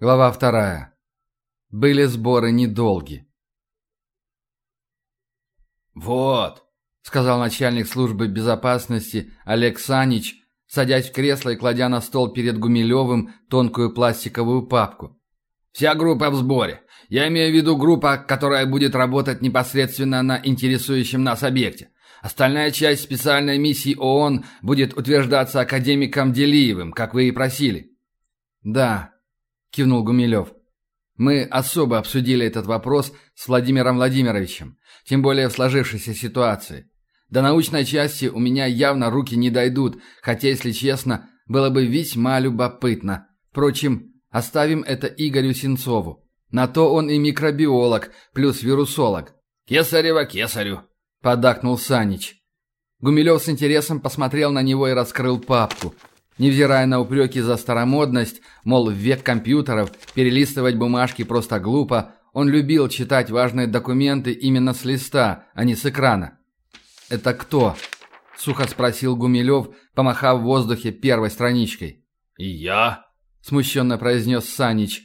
Глава вторая. Были сборы недолги. «Вот», — сказал начальник службы безопасности Олег Санич, садясь в кресло и кладя на стол перед Гумилевым тонкую пластиковую папку. «Вся группа в сборе. Я имею в виду группа, которая будет работать непосредственно на интересующем нас объекте. Остальная часть специальной миссии ООН будет утверждаться академиком Делиевым, как вы и просили». «Да», – кивнул Гумилев. «Мы особо обсудили этот вопрос с Владимиром Владимировичем, тем более в сложившейся ситуации. До научной части у меня явно руки не дойдут, хотя, если честно, было бы весьма любопытно. Впрочем, оставим это Игорю Сенцову. На то он и микробиолог, плюс вирусолог». «Кесарева кесарю», – подакнул Санич. Гумилев с интересом посмотрел на него и раскрыл папку – Невзирая на упреки за старомодность, мол, в век компьютеров перелистывать бумажки просто глупо, он любил читать важные документы именно с листа, а не с экрана. «Это кто?» – сухо спросил Гумилев, помахав в воздухе первой страничкой. «И я?» – смущенно произнес Санич.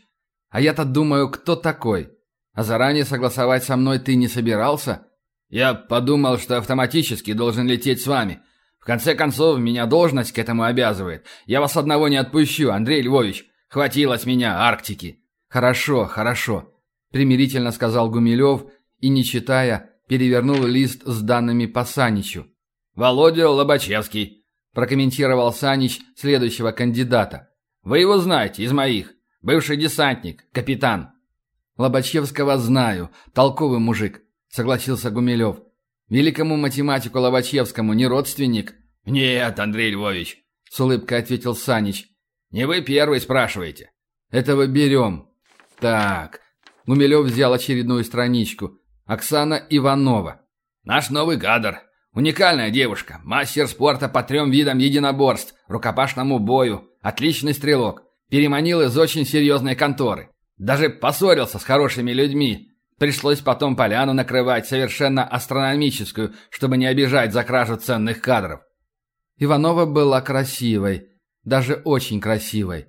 «А я-то думаю, кто такой? А заранее согласовать со мной ты не собирался?» «Я подумал, что автоматически должен лететь с вами. В конце концов, меня должность к этому обязывает. Я вас одного не отпущу, Андрей Львович. Хватило с меня Арктики». «Хорошо, хорошо», — примирительно сказал Гумилев и, не читая, перевернул лист с данными по Саничу. «Володя Лобачевский», — прокомментировал Санич следующего кандидата. «Вы его знаете, из моих. Бывший десантник, капитан». «Лобачевского знаю. Толковый мужик», — согласился Гумилев. Великому математику Лобачевскому не родственник?» «Нет, Андрей Львович», — с улыбкой ответил Санич. «Не вы первый спрашиваете». «Этого берем». «Так». Гумилев взял очередную страничку. «Оксана Иванова». «Наш новый кадр. Уникальная девушка. Мастер спорта по трем видам единоборств, рукопашному бою. Отличный стрелок. Переманил из очень серьезной конторы. Даже поссорился с хорошими людьми. Пришлось потом поляну накрывать, совершенно астрономическую, чтобы не обижать за кражу ценных кадров. Иванова была красивой, даже очень красивой.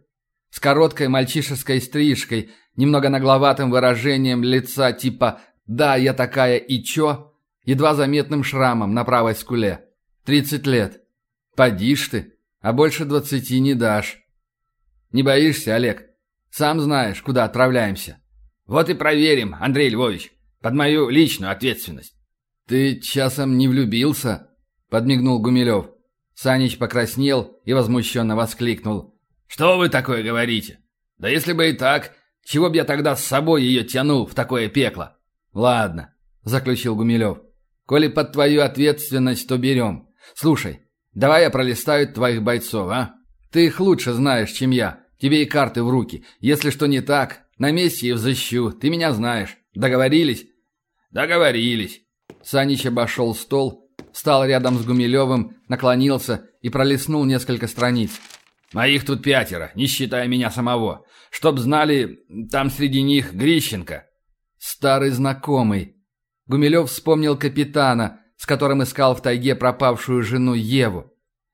С короткой мальчишеской стрижкой, немного нагловатым выражением лица типа «да, я такая и чё?», едва заметным шрамом на правой скуле. Тридцать лет. Подишь ты, а больше двадцати не дашь. Не боишься, Олег? Сам знаешь, куда отправляемся. Вот и проверим, Андрей Львович, под мою личную ответственность. Ты часом не влюбился? Подмигнул Гумилев. Санич покраснел и возмущенно воскликнул. Что вы такое говорите? Да если бы и так, чего бы я тогда с собой ее тянул в такое пекло? Ладно, заключил Гумилев. Коли под твою ответственность, то берем. Слушай, давай я пролистаю твоих бойцов, а? Ты их лучше знаешь, чем я. Тебе и карты в руки. Если что не так, на месте и взыщу, ты меня знаешь. Договорились?» «Договорились». Санич обошел стол, встал рядом с Гумилевым, наклонился и пролистнул несколько страниц. «Моих тут пятеро, не считая меня самого. Чтоб знали, там среди них Грищенко». «Старый знакомый». Гумилев вспомнил капитана, с которым искал в тайге пропавшую жену Еву.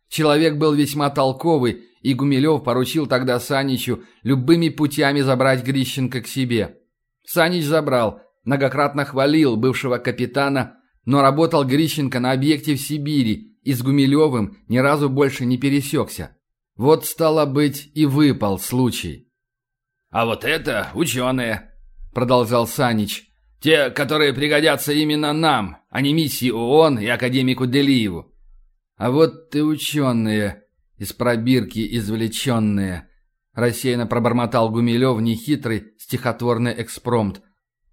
Человек был весьма толковый и Гумилев поручил тогда Саничу любыми путями забрать Грищенко к себе. Санич забрал, многократно хвалил бывшего капитана, но работал Грищенко на объекте в Сибири и с Гумилевым ни разу больше не пересекся. Вот, стало быть, и выпал случай. «А вот это ученые», — продолжал Санич. «Те, которые пригодятся именно нам, а не миссии ООН и академику Делиеву». «А вот ты ученые», из пробирки извлеченные. Рассеянно пробормотал Гумилев нехитрый стихотворный экспромт.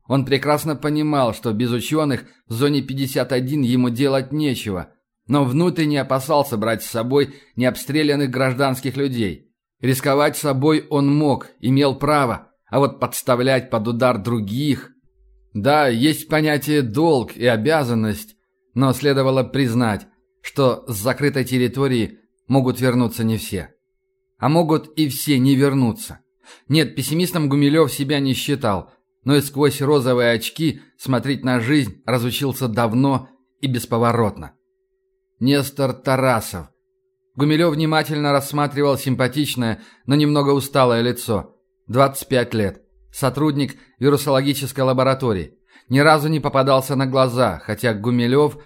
Он прекрасно понимал, что без ученых в зоне 51 ему делать нечего, но внутренне опасался брать с собой необстрелянных гражданских людей. Рисковать собой он мог, имел право, а вот подставлять под удар других... Да, есть понятие «долг» и «обязанность», но следовало признать, что с закрытой территории могут вернуться не все. А могут и все не вернуться. Нет, пессимистом Гумилев себя не считал, но и сквозь розовые очки смотреть на жизнь разучился давно и бесповоротно. Нестор Тарасов. Гумилев внимательно рассматривал симпатичное, но немного усталое лицо. 25 лет. Сотрудник вирусологической лаборатории. Ни разу не попадался на глаза, хотя Гумилев,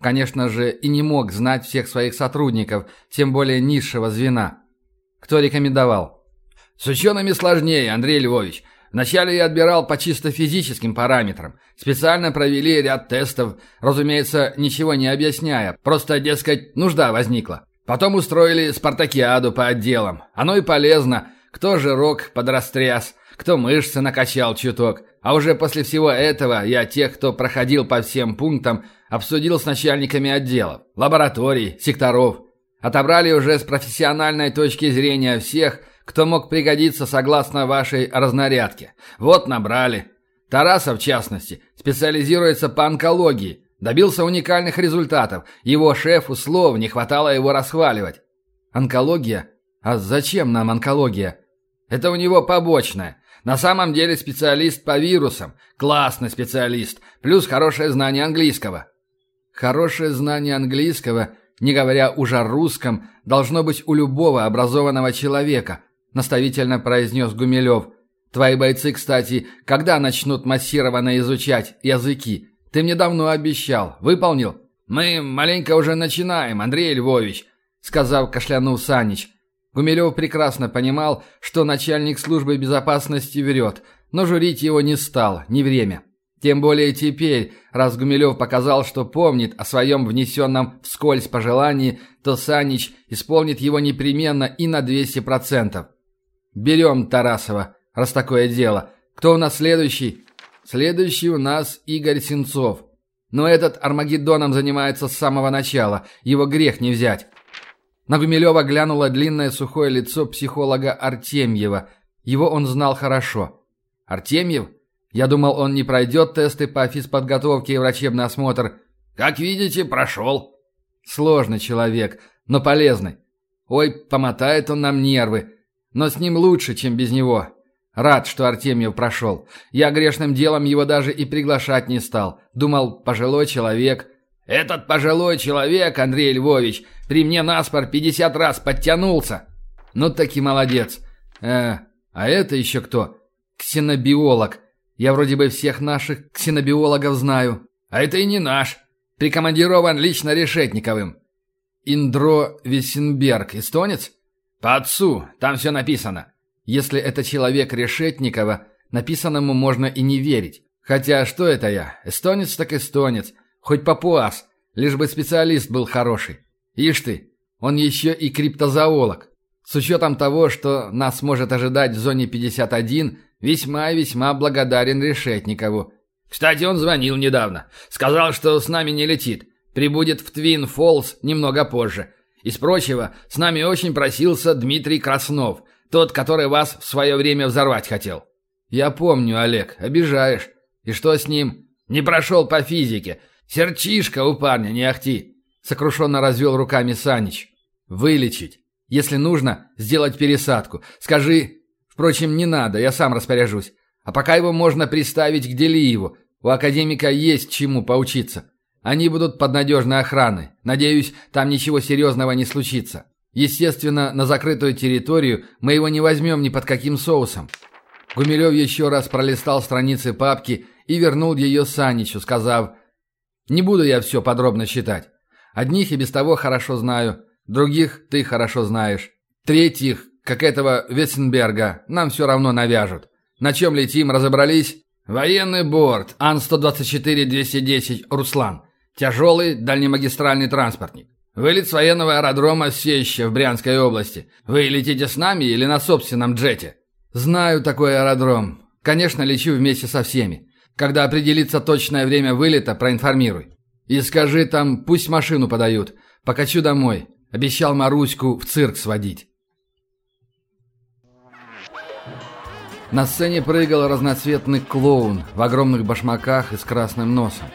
конечно же, и не мог знать всех своих сотрудников, тем более низшего звена. Кто рекомендовал? С учеными сложнее, Андрей Львович. Вначале я отбирал по чисто физическим параметрам. Специально провели ряд тестов, разумеется, ничего не объясняя. Просто, дескать, нужда возникла. Потом устроили спартакиаду по отделам. Оно и полезно. Кто жирок подрастряс, кто мышцы накачал чуток. А уже после всего этого я тех, кто проходил по всем пунктам, обсудил с начальниками отделов, лабораторий, секторов. Отобрали уже с профессиональной точки зрения всех, кто мог пригодиться согласно вашей разнарядке. Вот набрали. Тарасов, в частности, специализируется по онкологии. Добился уникальных результатов. Его шефу слов не хватало его расхваливать. Онкология? А зачем нам онкология? Это у него побочное. На самом деле специалист по вирусам. Классный специалист. Плюс хорошее знание английского. Хорошее знание английского, не говоря уже о русском, должно быть у любого образованного человека, наставительно произнес Гумилев. «Твои бойцы, кстати, когда начнут массированно изучать языки? Ты мне давно обещал. Выполнил?» «Мы маленько уже начинаем, Андрей Львович», — сказав, кашлянул Санич. Гумилев прекрасно понимал, что начальник службы безопасности врет, но журить его не стал, не время. Тем более теперь, раз Гумилев показал, что помнит о своем внесенном вскользь пожелании, то Санич исполнит его непременно и на 200%. Берем Тарасова, раз такое дело. Кто у нас следующий? Следующий у нас Игорь Сенцов. Но этот Армагеддоном занимается с самого начала. Его грех не взять. На Гумилева глянуло длинное сухое лицо психолога Артемьева. Его он знал хорошо. Артемьев? Я думал, он не пройдет тесты по физподготовке и врачебный осмотр. Как видите, прошел. Сложный человек, но полезный. Ой, помотает он нам нервы. Но с ним лучше, чем без него. Рад, что Артемьев прошел. Я грешным делом его даже и приглашать не стал. Думал, пожилой человек. Этот пожилой человек, Андрей Львович, при мне наспор 50 раз подтянулся. Ну таки молодец. Э, а это еще кто? Ксенобиолог. Я вроде бы всех наших ксенобиологов знаю. А это и не наш. Прикомандирован лично Решетниковым. Индро Весенберг, эстонец? «По отцу, там все написано». Если это человек Решетникова, написанному можно и не верить. Хотя что это я? Эстонец так эстонец. Хоть папуас. Лишь бы специалист был хороший. Ишь ты, он еще и криптозоолог. С учетом того, что нас может ожидать в зоне 51, весьма-весьма благодарен Решетникову. Кстати, он звонил недавно. Сказал, что с нами не летит. Прибудет в Твин Фоллс немного позже. Из прочего, с нами очень просился Дмитрий Краснов, тот, который вас в свое время взорвать хотел». «Я помню, Олег, обижаешь. И что с ним?» «Не прошел по физике. Серчишка у парня, не ахти», — сокрушенно развел руками Санич. «Вылечить. Если нужно, сделать пересадку. Скажи...» «Впрочем, не надо, я сам распоряжусь. А пока его можно приставить к Делиеву. У академика есть чему поучиться. Они будут под надежной охраной. Надеюсь, там ничего серьезного не случится. Естественно, на закрытую территорию мы его не возьмем ни под каким соусом. Гумилев еще раз пролистал страницы папки и вернул ее Саничу, сказав, «Не буду я все подробно считать. Одних и без того хорошо знаю, других ты хорошо знаешь. Третьих, как этого Вессенберга, нам все равно навяжут. На чем летим, разобрались?» «Военный борт, Ан-124-210, Руслан. Тяжелый дальнемагистральный транспортник. Вылет с военного аэродрома Сеща в Брянской области. Вы летите с нами или на собственном джете?» «Знаю такой аэродром. Конечно, лечу вместе со всеми. Когда определится точное время вылета, проинформируй. И скажи там, пусть машину подают. Покачу домой. Обещал Маруську в цирк сводить». На сцене прыгал разноцветный клоун в огромных башмаках и с красным носом.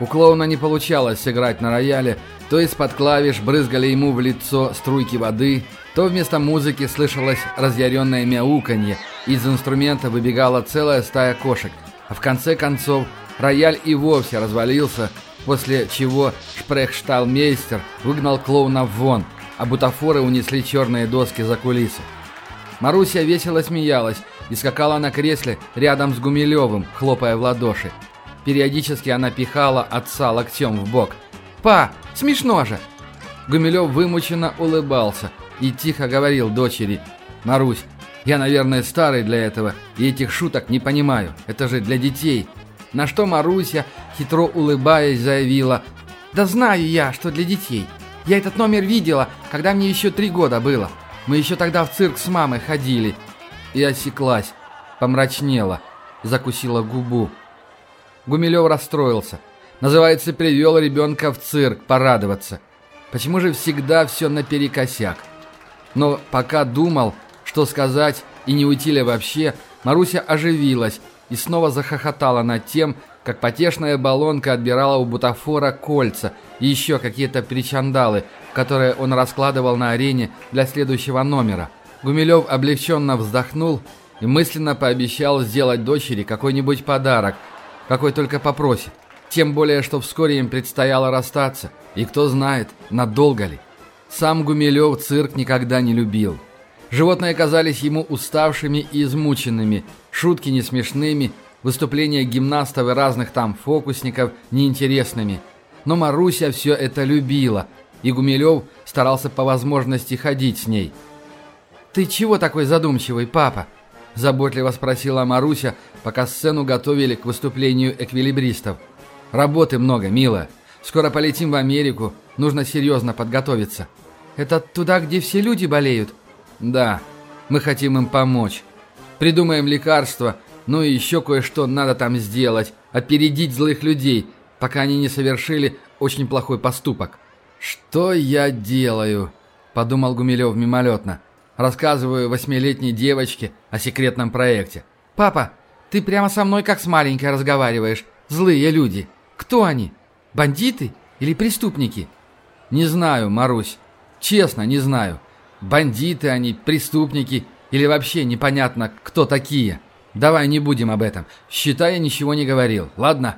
У клоуна не получалось сыграть на рояле, то из-под клавиш брызгали ему в лицо струйки воды, то вместо музыки слышалось разъяренное мяуканье, из инструмента выбегала целая стая кошек, а в конце концов рояль и вовсе развалился, после чего шпрехшталмейстер выгнал клоуна вон, а бутафоры унесли черные доски за кулисы. Маруся весело смеялась, и скакала на кресле рядом с Гумилевым, хлопая в ладоши. Периодически она пихала отца локтем в бок. «Па, смешно же!» Гумилев вымученно улыбался и тихо говорил дочери. «Марусь, я, наверное, старый для этого, и этих шуток не понимаю. Это же для детей». На что Маруся, хитро улыбаясь, заявила. «Да знаю я, что для детей. Я этот номер видела, когда мне еще три года было. Мы еще тогда в цирк с мамой ходили». И осеклась, помрачнела, закусила губу. Гумилев расстроился. Называется, привел ребенка в цирк порадоваться. Почему же всегда все наперекосяк? Но пока думал, что сказать и не уйти ли вообще, Маруся оживилась и снова захохотала над тем, как потешная баллонка отбирала у бутафора кольца и еще какие-то причандалы, которые он раскладывал на арене для следующего номера. Гумилев облегченно вздохнул и мысленно пообещал сделать дочери какой-нибудь подарок, какой только попросит. Тем более, что вскоре им предстояло расстаться, и кто знает, надолго ли. Сам Гумилев цирк никогда не любил. Животные казались ему уставшими и измученными, шутки не смешными, выступления гимнастов и разных там фокусников неинтересными. Но Маруся все это любила, и Гумилев старался по возможности ходить с ней. «Ты чего такой задумчивый, папа?» – заботливо спросила Маруся, пока сцену готовили к выступлению эквилибристов. «Работы много, милая. Скоро полетим в Америку, нужно серьезно подготовиться». «Это туда, где все люди болеют?» «Да, мы хотим им помочь. Придумаем лекарства, ну и еще кое-что надо там сделать, опередить злых людей, пока они не совершили очень плохой поступок». «Что я делаю?» – подумал Гумилев мимолетно. «Рассказываю восьмилетней девочке о секретном проекте». «Папа, ты прямо со мной как с маленькой разговариваешь. Злые люди. Кто они? Бандиты или преступники?» «Не знаю, Марусь. Честно, не знаю. Бандиты они, преступники или вообще непонятно, кто такие. Давай не будем об этом. Считай, я ничего не говорил, ладно?»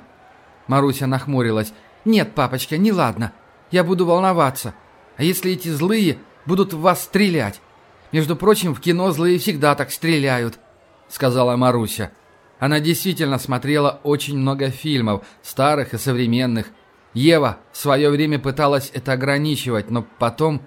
Маруся нахмурилась. «Нет, папочка, не ладно. Я буду волноваться. А если эти злые будут в вас стрелять? Между прочим, в кино злые всегда так стреляют», — сказала Маруся. Она действительно смотрела очень много фильмов, старых и современных. Ева в свое время пыталась это ограничивать, но потом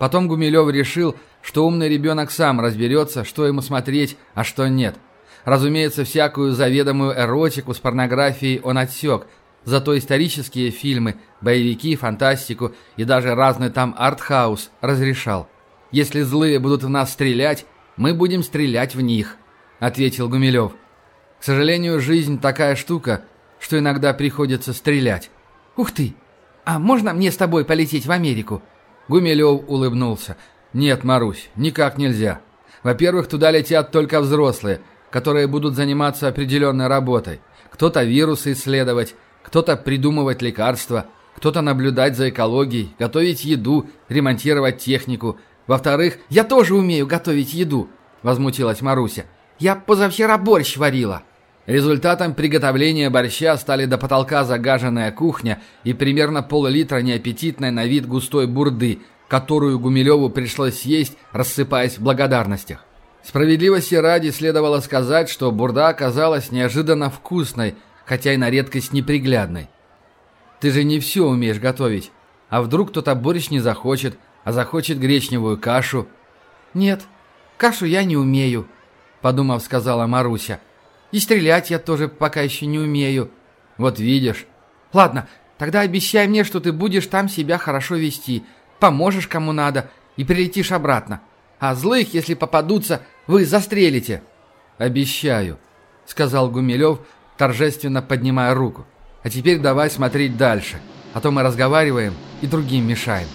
Потом Гумилев решил, что умный ребенок сам разберется, что ему смотреть, а что нет. Разумеется, всякую заведомую эротику с порнографией он отсек, зато исторические фильмы, боевики, фантастику и даже разный там артхаус разрешал. «Если злые будут в нас стрелять, мы будем стрелять в них», — ответил Гумилев. «К сожалению, жизнь такая штука, что иногда приходится стрелять». «Ух ты! А можно мне с тобой полететь в Америку?» Гумилев улыбнулся. «Нет, Марусь, никак нельзя. Во-первых, туда летят только взрослые, которые будут заниматься определенной работой. Кто-то вирусы исследовать, кто-то придумывать лекарства, кто-то наблюдать за экологией, готовить еду, ремонтировать технику. Во-вторых, я тоже умею готовить еду», – возмутилась Маруся. «Я позавчера борщ варила». Результатом приготовления борща стали до потолка загаженная кухня и примерно пол-литра неаппетитной на вид густой бурды, которую Гумилеву пришлось съесть, рассыпаясь в благодарностях. Справедливости ради следовало сказать, что бурда оказалась неожиданно вкусной, хотя и на редкость неприглядной. «Ты же не все умеешь готовить. А вдруг кто-то борщ не захочет, а захочет гречневую кашу?» «Нет, кашу я не умею», — подумав, сказала Маруся. И стрелять я тоже пока еще не умею. Вот видишь. Ладно, тогда обещай мне, что ты будешь там себя хорошо вести, поможешь кому надо и прилетишь обратно. А злых, если попадутся, вы застрелите. Обещаю, сказал Гумилев, торжественно поднимая руку. А теперь давай смотреть дальше, а то мы разговариваем и другим мешаем.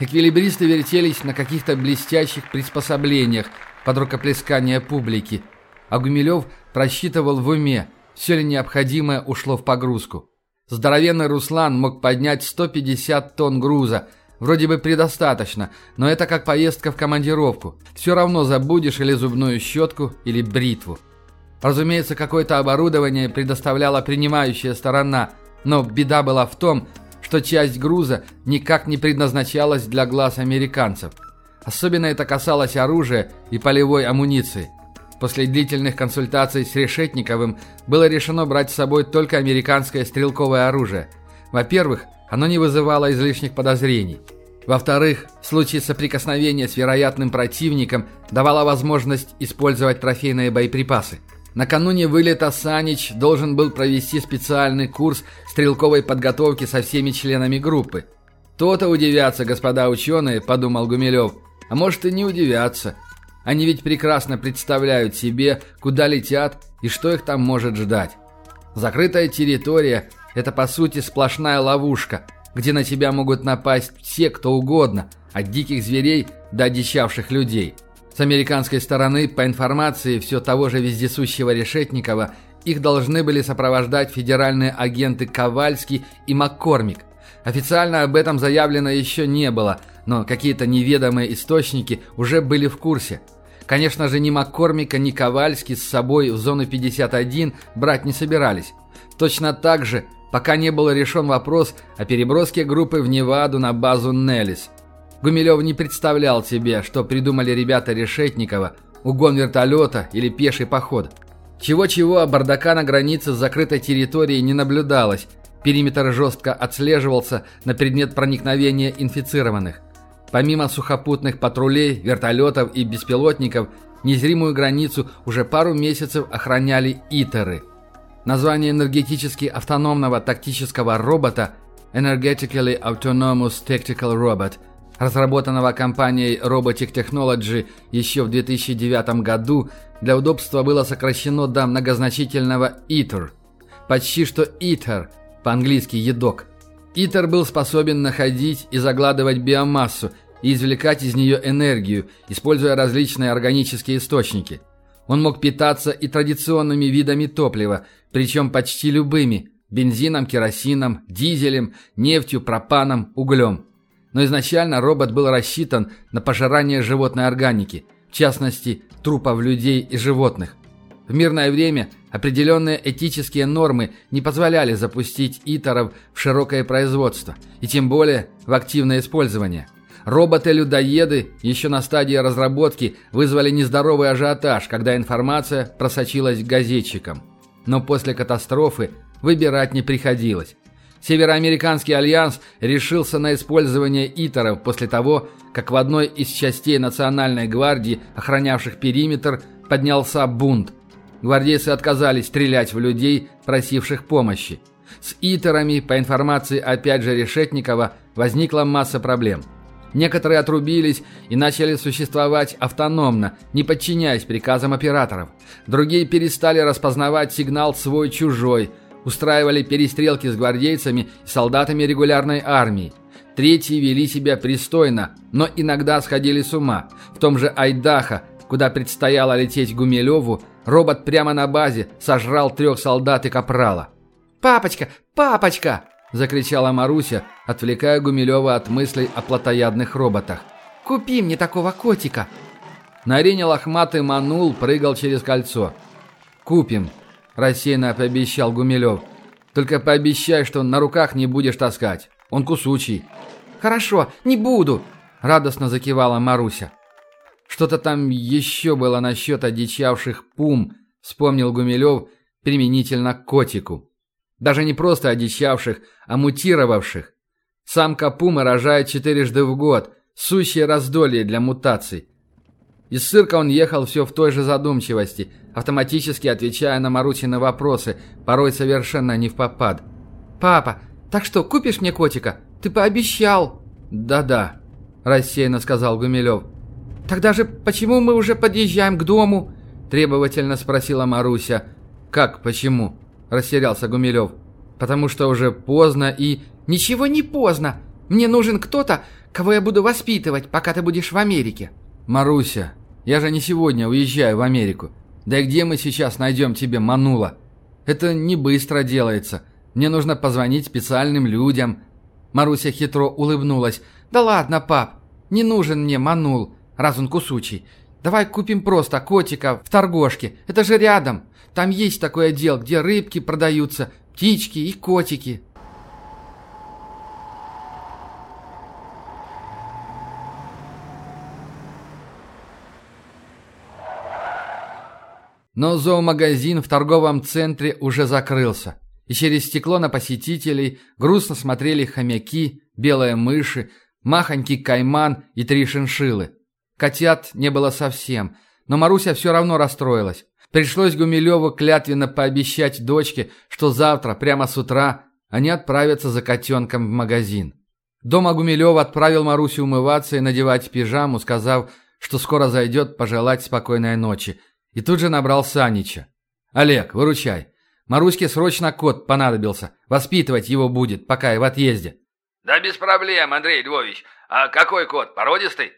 Эквилибристы вертелись на каких-то блестящих приспособлениях под рукоплескание публики – а Гумилев просчитывал в уме, все ли необходимое ушло в погрузку. Здоровенный Руслан мог поднять 150 тонн груза. Вроде бы предостаточно, но это как поездка в командировку. Все равно забудешь или зубную щетку, или бритву. Разумеется, какое-то оборудование предоставляла принимающая сторона, но беда была в том, что часть груза никак не предназначалась для глаз американцев. Особенно это касалось оружия и полевой амуниции. После длительных консультаций с Решетниковым было решено брать с собой только американское стрелковое оружие. Во-первых, оно не вызывало излишних подозрений. Во-вторых, в случае соприкосновения с вероятным противником давало возможность использовать трофейные боеприпасы. Накануне вылета Санич должен был провести специальный курс стрелковой подготовки со всеми членами группы. «То-то удивятся, господа ученые», – подумал Гумилев. «А может и не удивятся. Они ведь прекрасно представляют себе, куда летят и что их там может ждать. Закрытая территория – это по сути сплошная ловушка, где на тебя могут напасть все, кто угодно, от диких зверей до одичавших людей. С американской стороны, по информации все того же вездесущего Решетникова, их должны были сопровождать федеральные агенты Ковальский и Маккормик. Официально об этом заявлено еще не было, но какие-то неведомые источники уже были в курсе – Конечно же, ни Маккормика, ни Ковальский с собой в зону 51 брать не собирались. Точно так же, пока не был решен вопрос о переброске группы в Неваду на базу Неллис. Гумилев не представлял себе, что придумали ребята Решетникова, угон вертолета или пеший поход. Чего-чего, а бардака на границе с закрытой территорией не наблюдалось, периметр жестко отслеживался на предмет проникновения инфицированных. Помимо сухопутных патрулей, вертолетов и беспилотников, незримую границу уже пару месяцев охраняли ИТеры. Название энергетически автономного тактического робота Energetically Autonomous Tactical Robot, разработанного компанией Robotic Technology еще в 2009 году, для удобства было сокращено до многозначительного ITER. Почти что ITER, по-английски «едок», Итер был способен находить и загладывать биомассу и извлекать из нее энергию, используя различные органические источники. Он мог питаться и традиционными видами топлива, причем почти любыми – бензином, керосином, дизелем, нефтью, пропаном, углем. Но изначально робот был рассчитан на пожирание животной органики, в частности, трупов людей и животных. В мирное время определенные этические нормы не позволяли запустить итеров в широкое производство, и тем более в активное использование. Роботы-людоеды еще на стадии разработки вызвали нездоровый ажиотаж, когда информация просочилась к газетчикам. Но после катастрофы выбирать не приходилось. Североамериканский альянс решился на использование итеров после того, как в одной из частей Национальной гвардии, охранявших периметр, поднялся бунт, Гвардейцы отказались стрелять в людей, просивших помощи. С итерами, по информации опять же Решетникова, возникла масса проблем. Некоторые отрубились и начали существовать автономно, не подчиняясь приказам операторов. Другие перестали распознавать сигнал свой-чужой, устраивали перестрелки с гвардейцами и солдатами регулярной армии. Третьи вели себя пристойно, но иногда сходили с ума. В том же Айдаха, куда предстояло лететь Гумилеву, Робот прямо на базе сожрал трех солдат и капрала. «Папочка! Папочка!» – закричала Маруся, отвлекая Гумилева от мыслей о плотоядных роботах. «Купи мне такого котика!» На арене лохматый манул прыгал через кольцо. «Купим», – рассеянно пообещал Гумилев. «Только пообещай, что на руках не будешь таскать. Он кусучий». «Хорошо, не буду», – радостно закивала Маруся. Что-то там еще было насчет одичавших пум, вспомнил Гумилев применительно к котику. Даже не просто одичавших, а мутировавших. Самка пумы рожает четырежды в год, сущее раздолье для мутаций. Из цирка он ехал все в той же задумчивости, автоматически отвечая на Марусины вопросы, порой совершенно не в попад. «Папа, так что, купишь мне котика? Ты пообещал!» «Да-да», – рассеянно сказал Гумилев. «Тогда же почему мы уже подъезжаем к дому?» – требовательно спросила Маруся. «Как почему?» – растерялся Гумилев. «Потому что уже поздно и...» «Ничего не поздно! Мне нужен кто-то, кого я буду воспитывать, пока ты будешь в Америке». «Маруся, я же не сегодня уезжаю в Америку. Да и где мы сейчас найдем тебе манула? Это не быстро делается. Мне нужно позвонить специальным людям». Маруся хитро улыбнулась. «Да ладно, пап, не нужен мне манул раз он кусучий. Давай купим просто котика в торгошке. Это же рядом. Там есть такой отдел, где рыбки продаются, птички и котики. Но зоомагазин в торговом центре уже закрылся, и через стекло на посетителей грустно смотрели хомяки, белые мыши, махонький кайман и три шиншиллы. Котят не было совсем, но Маруся все равно расстроилась. Пришлось Гумилеву клятвенно пообещать дочке, что завтра, прямо с утра, они отправятся за котенком в магазин. Дома Гумилев отправил Марусю умываться и надевать пижаму, сказав, что скоро зайдет пожелать спокойной ночи, и тут же набрал Санича. «Олег, выручай. Маруське срочно кот понадобился. Воспитывать его будет, пока я в отъезде». «Да без проблем, Андрей Львович. А какой кот, породистый?»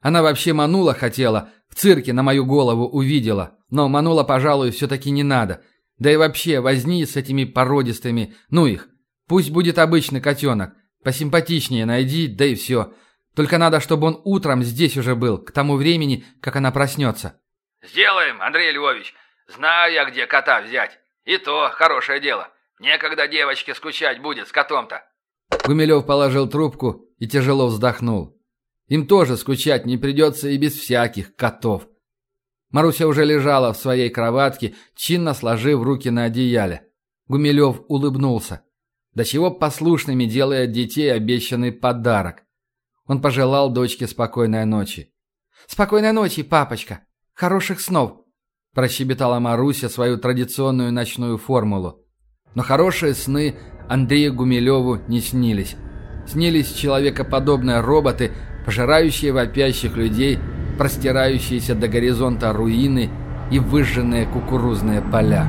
Она вообще манула хотела, в цирке на мою голову увидела. Но манула, пожалуй, все-таки не надо. Да и вообще, возни с этими породистыми, ну их. Пусть будет обычный котенок. Посимпатичнее найди, да и все. Только надо, чтобы он утром здесь уже был, к тому времени, как она проснется. «Сделаем, Андрей Львович. Знаю я, где кота взять. И то хорошее дело. Некогда девочке скучать будет с котом-то». Гумилев положил трубку и тяжело вздохнул. Им тоже скучать не придется и без всяких котов. Маруся уже лежала в своей кроватке, чинно сложив руки на одеяле. Гумилев улыбнулся. До чего послушными делая детей обещанный подарок. Он пожелал дочке спокойной ночи. «Спокойной ночи, папочка!» Хороших снов!» – прощебетала Маруся свою традиционную ночную формулу. Но хорошие сны Андрею Гумилеву не снились. Снились человекоподобные роботы, пожирающие вопящих людей, простирающиеся до горизонта руины и выжженные кукурузные поля.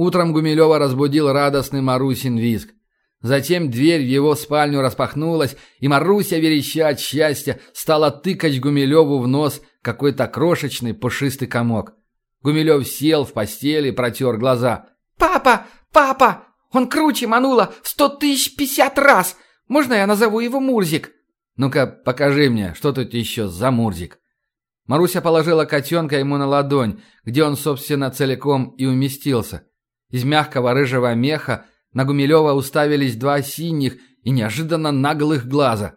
Утром Гумилева разбудил радостный Марусин визг. Затем дверь в его спальню распахнулась, и Маруся, вереща от счастья, стала тыкать Гумилеву в нос какой-то крошечный пушистый комок. Гумилев сел в постели, протер глаза. «Папа! Папа! Он круче манула в сто тысяч пятьдесят раз! Можно я назову его Мурзик?» «Ну-ка, покажи мне, что тут еще за Мурзик?» Маруся положила котенка ему на ладонь, где он, собственно, целиком и уместился. Из мягкого рыжего меха на Гумилева уставились два синих и неожиданно наглых глаза.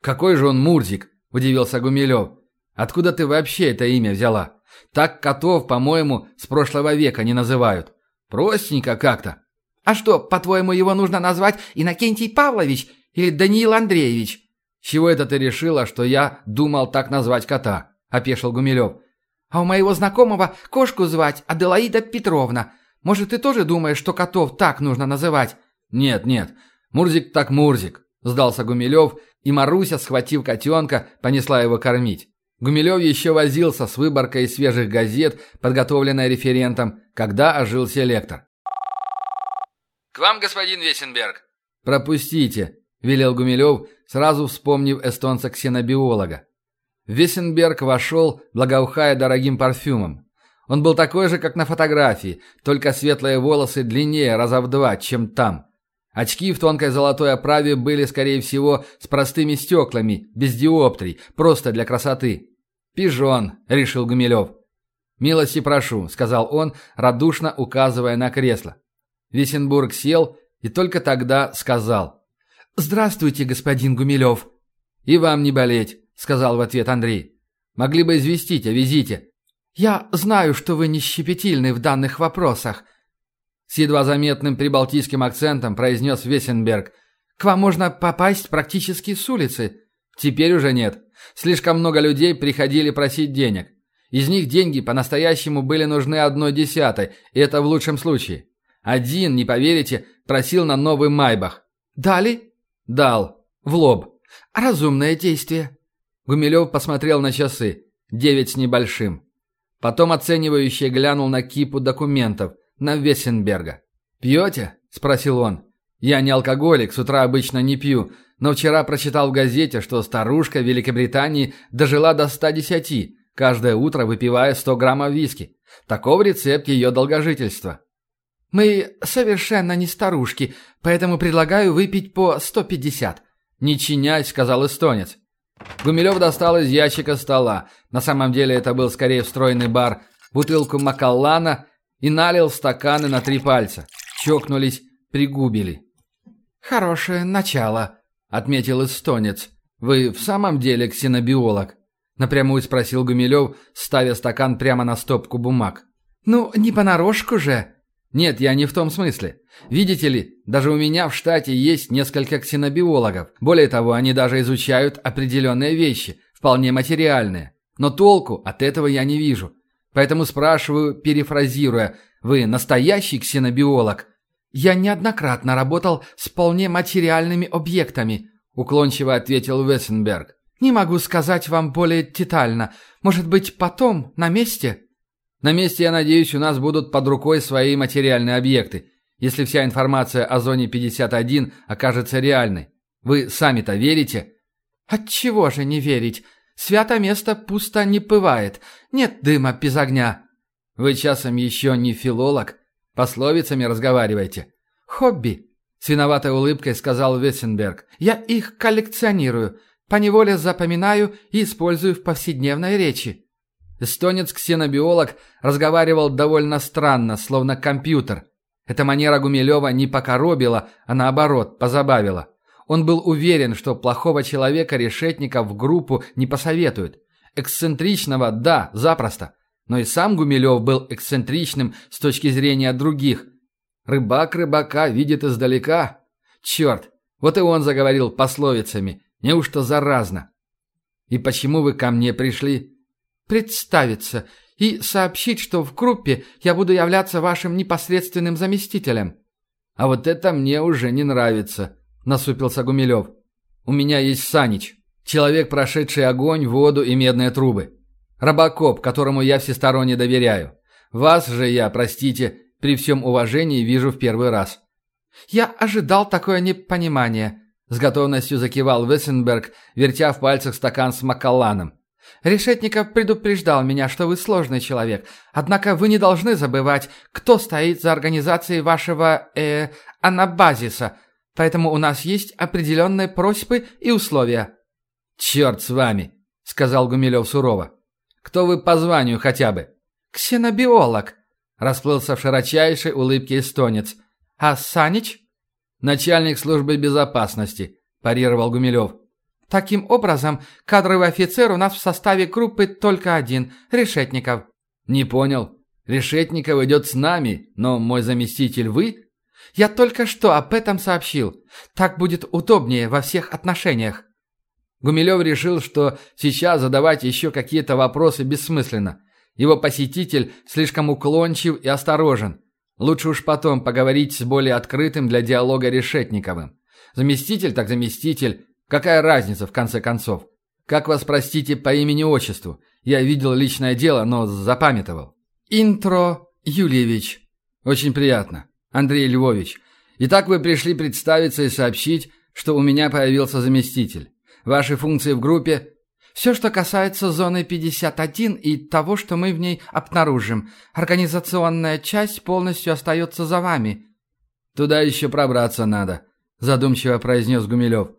«Какой же он Мурзик?» – удивился Гумилев. «Откуда ты вообще это имя взяла? Так котов, по-моему, с прошлого века не называют. Простенько как-то». «А что, по-твоему, его нужно назвать Иннокентий Павлович или Даниил Андреевич?» «С чего это ты решила, что я думал так назвать кота?» – опешил Гумилев. «А у моего знакомого кошку звать Аделаида Петровна. Может, ты тоже думаешь, что котов так нужно называть?» «Нет, нет. Мурзик так Мурзик», – сдался Гумилев, и Маруся, схватив котенка, понесла его кормить. Гумилев еще возился с выборкой свежих газет, подготовленной референтом, когда ожил селектор. «К вам, господин Весенберг». «Пропустите», – велел Гумилев, сразу вспомнив эстонца-ксенобиолога. Весенберг вошел, благоухая дорогим парфюмом. Он был такой же, как на фотографии, только светлые волосы длиннее раза в два, чем там. Очки в тонкой золотой оправе были, скорее всего, с простыми стеклами, без диоптрий, просто для красоты. «Пижон», — решил Гумилев. «Милости прошу», — сказал он, радушно указывая на кресло. Висенбург сел и только тогда сказал. «Здравствуйте, господин Гумилев». «И вам не болеть», — сказал в ответ Андрей. «Могли бы известить о визите. «Я знаю, что вы не щепетильны в данных вопросах», — с едва заметным прибалтийским акцентом произнес Весенберг. «К вам можно попасть практически с улицы». «Теперь уже нет. Слишком много людей приходили просить денег. Из них деньги по-настоящему были нужны одной десятой, и это в лучшем случае. Один, не поверите, просил на новый Майбах». «Дали?» «Дал. В лоб». «Разумное действие». Гумилев посмотрел на часы. Девять с небольшим. Потом оценивающе глянул на кипу документов, на Вессенберга. «Пьете?» – спросил он. «Я не алкоголик, с утра обычно не пью, но вчера прочитал в газете, что старушка в Великобритании дожила до 110, каждое утро выпивая 100 граммов виски. Таков рецепт ее долгожительства». «Мы совершенно не старушки, поэтому предлагаю выпить по 150», – не чинясь, сказал эстонец. Гумилев достал из ящика стола, на самом деле это был скорее встроенный бар, бутылку Макаллана и налил стаканы на три пальца. Чокнулись, пригубили. «Хорошее начало», — отметил эстонец. «Вы в самом деле ксенобиолог?» — напрямую спросил Гумилев, ставя стакан прямо на стопку бумаг. «Ну, не понарошку же», нет, я не в том смысле. Видите ли, даже у меня в штате есть несколько ксенобиологов. Более того, они даже изучают определенные вещи, вполне материальные. Но толку от этого я не вижу. Поэтому спрашиваю, перефразируя, вы настоящий ксенобиолог? Я неоднократно работал с вполне материальными объектами, уклончиво ответил Вессенберг. Не могу сказать вам более детально. Может быть, потом, на месте? На месте, я надеюсь, у нас будут под рукой свои материальные объекты, если вся информация о зоне 51 окажется реальной. Вы сами-то верите? Отчего же не верить? Свято место пусто не бывает. Нет дыма без огня. Вы часом еще не филолог? Пословицами разговариваете. Хобби. С виноватой улыбкой сказал Вессенберг. Я их коллекционирую. Поневоле запоминаю и использую в повседневной речи. Эстонец-ксенобиолог разговаривал довольно странно, словно компьютер. Эта манера Гумилева не покоробила, а наоборот, позабавила. Он был уверен, что плохого человека решетника в группу не посоветуют. Эксцентричного – да, запросто. Но и сам Гумилев был эксцентричным с точки зрения других. Рыбак рыбака видит издалека. Черт, вот и он заговорил пословицами. Неужто заразно? «И почему вы ко мне пришли?» Представиться и сообщить, что в группе я буду являться вашим непосредственным заместителем». «А вот это мне уже не нравится», — насупился Гумилев. «У меня есть Санич, человек, прошедший огонь, воду и медные трубы. Робокоп, которому я всесторонне доверяю. Вас же я, простите, при всем уважении вижу в первый раз». «Я ожидал такое непонимание», — с готовностью закивал Вессенберг, вертя в пальцах стакан с Макалланом. Решетников предупреждал меня, что вы сложный человек. Однако вы не должны забывать, кто стоит за организацией вашего, э, анабазиса. Поэтому у нас есть определенные просьбы и условия». «Черт с вами», — сказал Гумилев сурово. «Кто вы по званию хотя бы?» «Ксенобиолог», — расплылся в широчайшей улыбке эстонец. «А Санич?» «Начальник службы безопасности», – парировал Гумилев. Таким образом, кадровый офицер у нас в составе группы только один – Решетников». «Не понял. Решетников идет с нами, но мой заместитель вы?» «Я только что об этом сообщил. Так будет удобнее во всех отношениях». Гумилев решил, что сейчас задавать еще какие-то вопросы бессмысленно. Его посетитель слишком уклончив и осторожен. Лучше уж потом поговорить с более открытым для диалога Решетниковым. Заместитель так заместитель, Какая разница, в конце концов? Как вас, простите, по имени-отчеству? Я видел личное дело, но запамятовал. Интро Юльевич. Очень приятно. Андрей Львович. Итак, вы пришли представиться и сообщить, что у меня появился заместитель. Ваши функции в группе все, что касается зоны 51 и того, что мы в ней обнаружим. Организационная часть полностью остается за вами». «Туда еще пробраться надо», – задумчиво произнес Гумилев.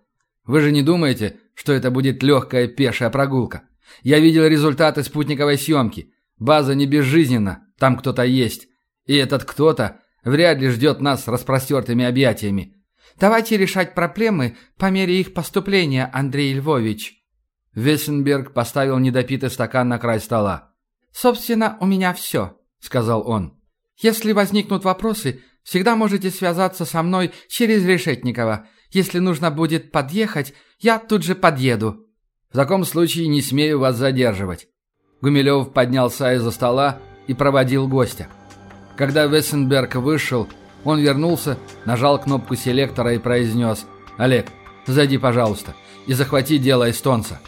Вы же не думаете, что это будет легкая пешая прогулка? Я видел результаты спутниковой съемки. База не безжизненна, там кто-то есть. И этот кто-то вряд ли ждет нас с распростертыми объятиями. Давайте решать проблемы по мере их поступления, Андрей Львович. Вессенберг поставил недопитый стакан на край стола. «Собственно, у меня все», — сказал он. «Если возникнут вопросы, всегда можете связаться со мной через Решетникова. Если нужно будет подъехать, я тут же подъеду». «В таком случае не смею вас задерживать». Гумилев поднялся из-за стола и проводил гостя. Когда Вессенберг вышел, он вернулся, нажал кнопку селектора и произнес «Олег, зайди, пожалуйста, и захвати дело эстонца».